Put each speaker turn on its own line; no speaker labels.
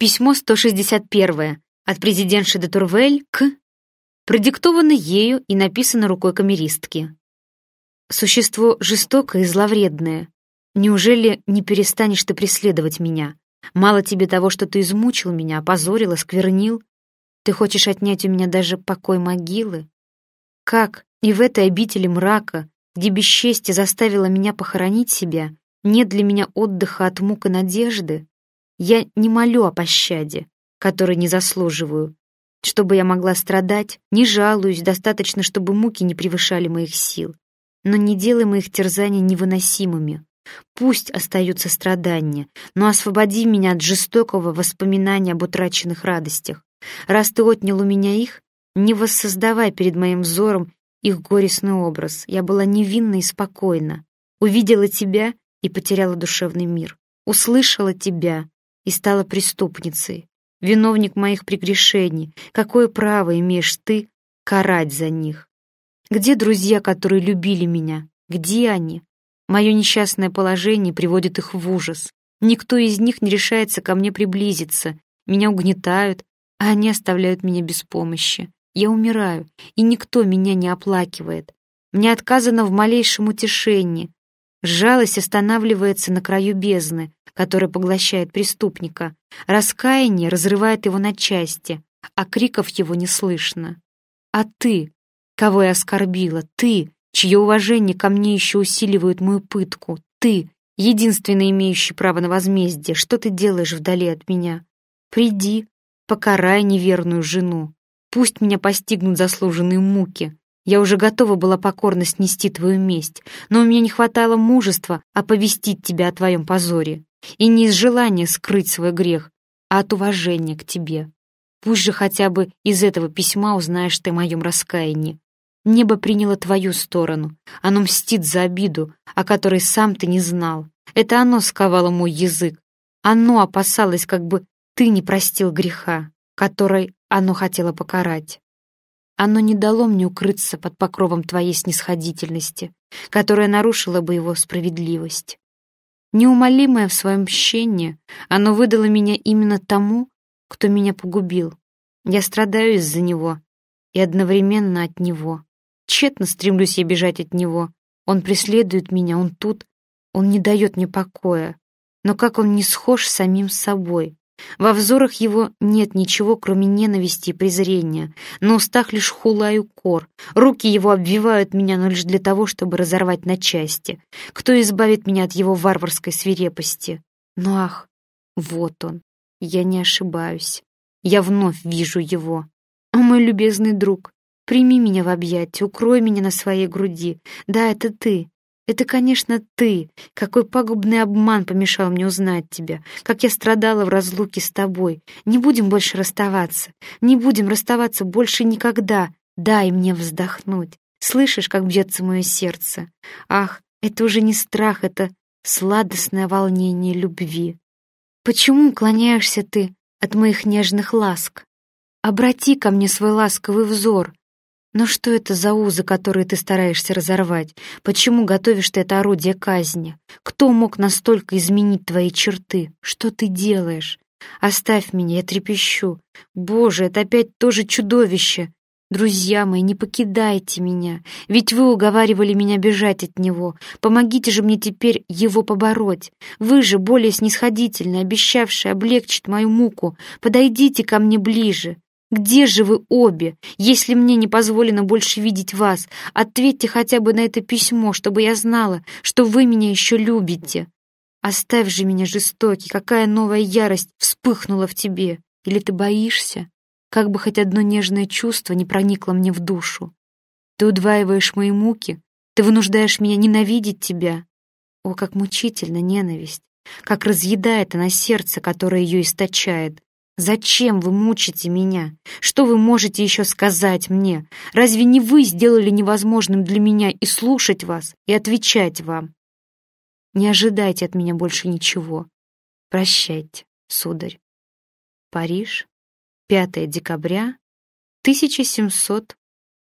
Письмо 161 от президентши де Турвель к... Продиктовано ею и написано рукой камеристки. Существо жестокое и зловредное. Неужели не перестанешь ты преследовать меня? Мало тебе того, что ты измучил меня, опозорил, осквернил? Ты хочешь отнять у меня даже покой могилы? Как и в этой обители мрака, где бесчестье заставило меня похоронить себя, нет для меня отдыха от мук и надежды? Я не молю о пощаде, которой не заслуживаю. Чтобы я могла страдать, не жалуюсь, достаточно, чтобы муки не превышали моих сил. Но не делай моих терзаний невыносимыми. Пусть остаются страдания, но освободи меня от жестокого воспоминания об утраченных радостях. Раз ты отнял у меня их, не воссоздавай перед моим взором их горестный образ. Я была невинна и спокойна. Увидела тебя и потеряла душевный мир. Услышала тебя и стала преступницей, виновник моих прегрешений. Какое право имеешь ты карать за них? Где друзья, которые любили меня? Где они? Мое несчастное положение приводит их в ужас. Никто из них не решается ко мне приблизиться. Меня угнетают, а они оставляют меня без помощи. Я умираю, и никто меня не оплакивает. Мне отказано в малейшем утешении. Жалость останавливается на краю бездны, которая поглощает преступника. Раскаяние разрывает его на части, а криков его не слышно. А ты, кого я оскорбила, ты, чье уважение ко мне еще усиливает мою пытку, ты, единственный имеющий право на возмездие, что ты делаешь вдали от меня? Приди, покарай неверную жену. Пусть меня постигнут заслуженные муки, я уже готова была покорно снести твою месть, но у меня не хватало мужества оповестить тебя о твоем позоре. И не из желания скрыть свой грех, а от уважения к тебе. Пусть же хотя бы из этого письма узнаешь ты о моем раскаянии. Небо приняло твою сторону. Оно мстит за обиду, о которой сам ты не знал. Это оно сковало мой язык. Оно опасалось, как бы ты не простил греха, который оно хотело покарать. Оно не дало мне укрыться под покровом твоей снисходительности, которая нарушила бы его справедливость. Неумолимое в своем мщении, оно выдало меня именно тому, кто меня погубил. Я страдаю из-за него и одновременно от него. Тщетно стремлюсь я бежать от него. Он преследует меня, он тут, он не дает мне покоя. Но как он не схож с самим собой, во взорах его нет ничего, кроме ненависти и презрения. На устах лишь хула и укор. Руки его обвивают меня, но лишь для того, чтобы разорвать на части. Кто избавит меня от его варварской свирепости? Но ах, вот он. Я не ошибаюсь. Я вновь вижу его. О, мой любезный друг, прими меня в объятия, укрой меня на своей груди. Да, это ты. Это, конечно, ты. Какой пагубный обман помешал мне узнать тебя. Как я страдала в разлуке с тобой. Не будем больше расставаться. Не будем расставаться больше никогда. Дай мне вздохнуть. Слышишь, как бьется мое сердце? Ах, это уже не страх, это сладостное волнение любви. Почему уклоняешься ты от моих нежных ласк? Обрати ко мне свой ласковый взор, но что это за узы, которые ты стараешься разорвать? Почему готовишь ты это орудие казни? Кто мог настолько изменить твои черты? Что ты делаешь? Оставь меня, я трепещу. Боже, это опять тоже чудовище. Друзья мои, не покидайте меня, ведь вы уговаривали меня бежать от него. Помогите же мне теперь его побороть. Вы же, более снисходительно, обещавшие облегчить мою муку, подойдите ко мне ближе. Где же вы обе? Если мне не позволено больше видеть вас, ответьте хотя бы на это письмо, чтобы я знала, что вы меня еще любите. Оставь же меня, жестокий, какая новая ярость вспыхнула в тебе. Или ты боишься? Как бы хоть одно нежное чувство не проникло мне в душу. Ты удваиваешь мои муки, ты вынуждаешь меня ненавидеть тебя. О, как мучительно ненависть, как разъедает она сердце, которое ее источает. Зачем вы мучите меня? Что вы можете еще сказать мне? Разве не вы сделали невозможным для меня и слушать вас, и отвечать вам? Не ожидайте от меня больше ничего. Прощайте, сударь. Париж, 5 декабря 1700